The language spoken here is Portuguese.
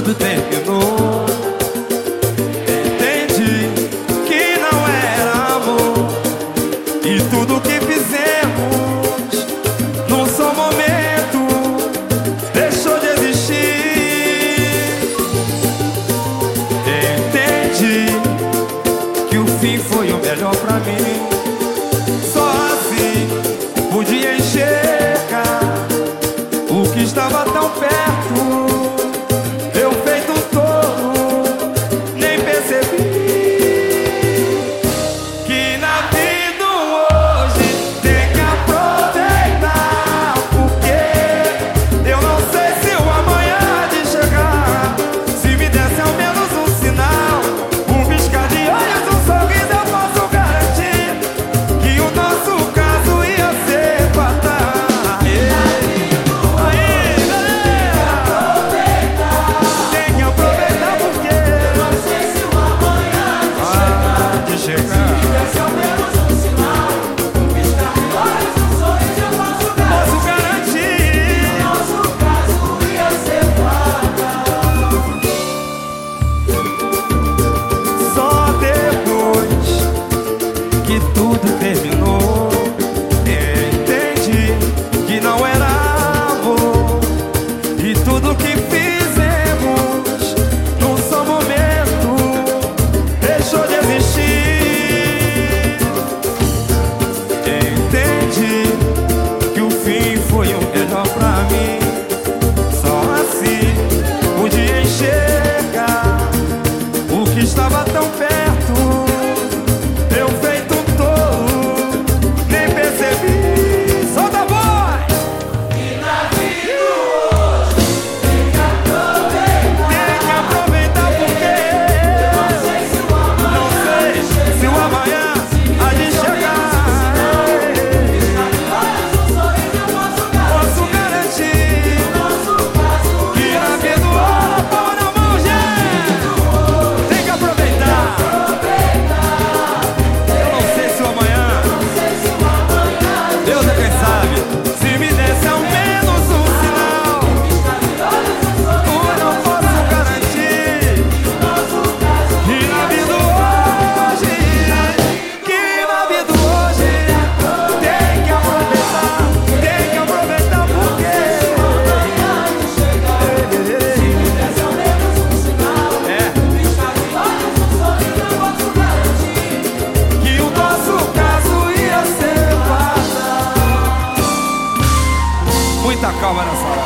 tudo terminou. Entendi que não era amor e tudo que fizemos num só momento deixou de existir. Entendi que o fim foi o melhor pra mim. to Aman Allah'a